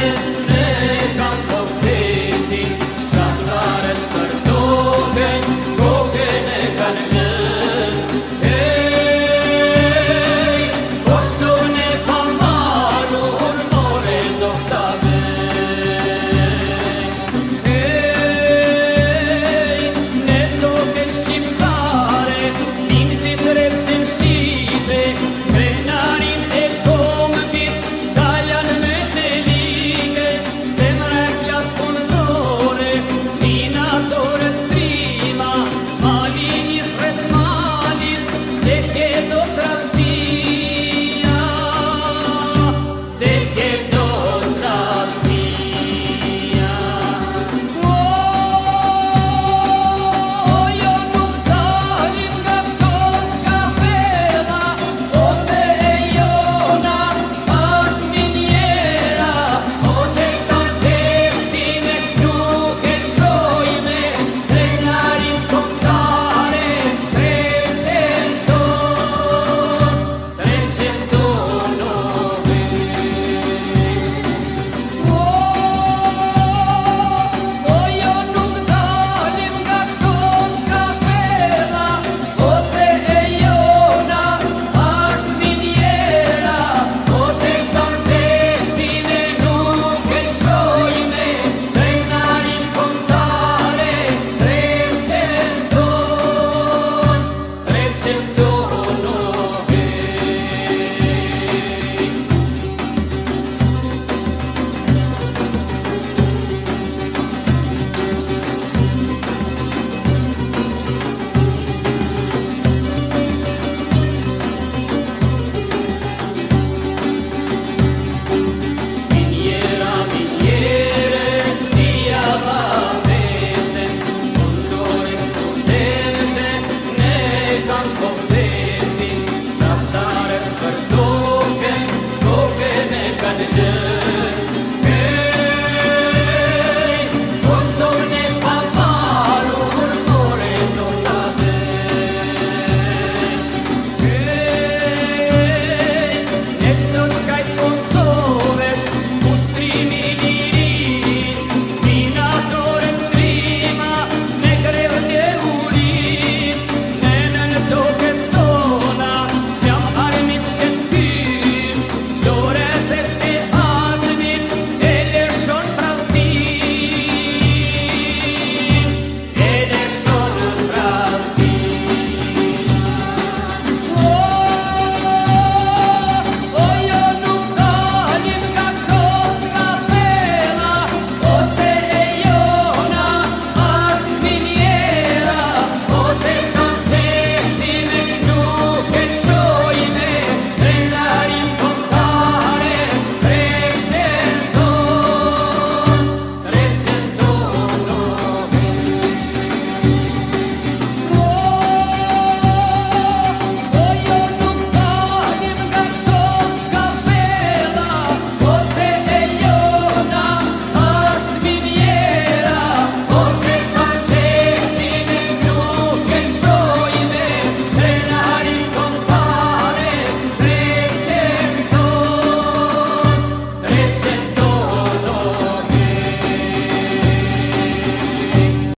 living.